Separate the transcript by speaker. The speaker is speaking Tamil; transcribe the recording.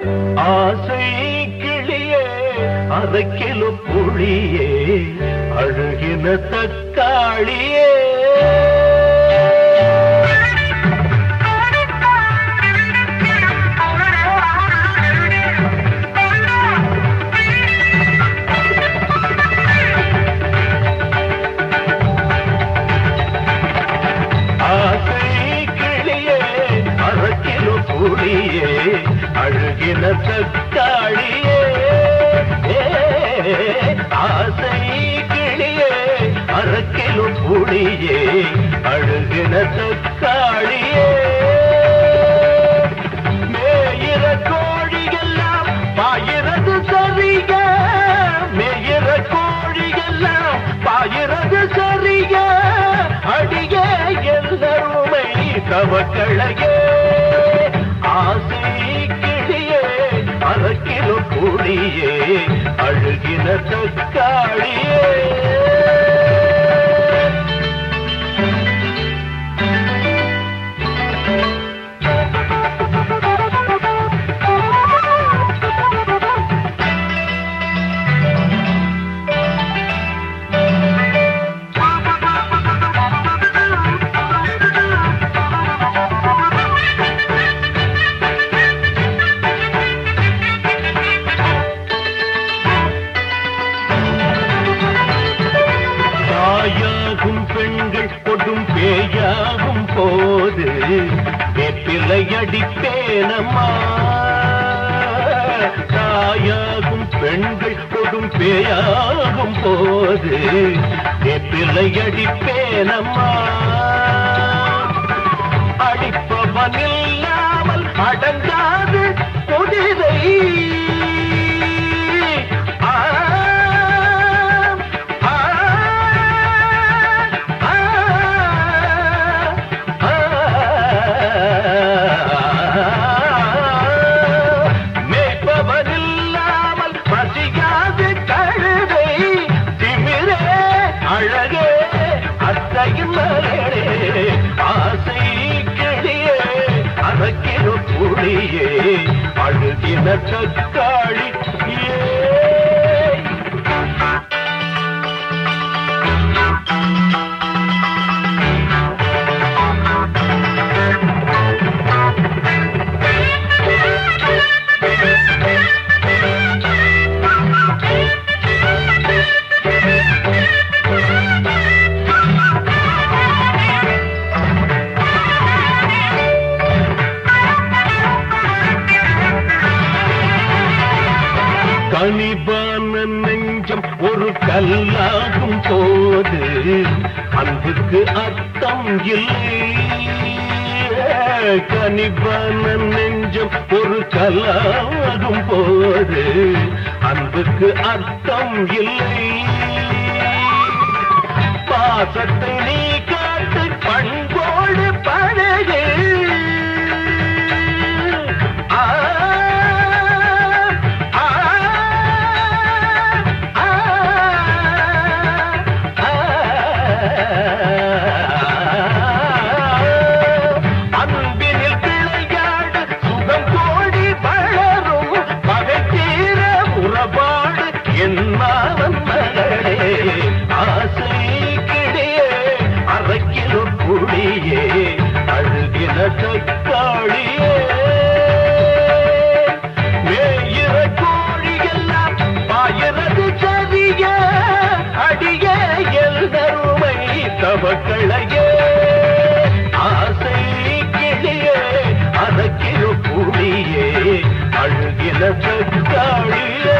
Speaker 1: ஆசை கிளியே அரைக்கிலோ புளியே அழுகின தக்காளியே தக்காளியே ஏ, ஆசை கிளியே அரைக்கிலோ புளியே அழுகின தக்காளியே அழுகின தக்காளியே. தாயாகும் கொடும் பேயாகும் போது வெப்பிலை அடிப்பேனம்மா. தாயாகும் பெண்கள் கொடும் பேயாகும் போது வெப்பிலை அடிப்பேனம்மா. அழுகின பணிபான நெஞ்சம் ஒரு கல்லாகும் போது அன்புக்கு அர்த்தம் இல்லை. கனிபான நெஞ்சம் ஒரு கல்லாகும் போது அன்புக்கு அர்த்தம் இல்லை. பாசத்தை நீ அரைக்கிலோ புளியே அழுகின தக்காளியே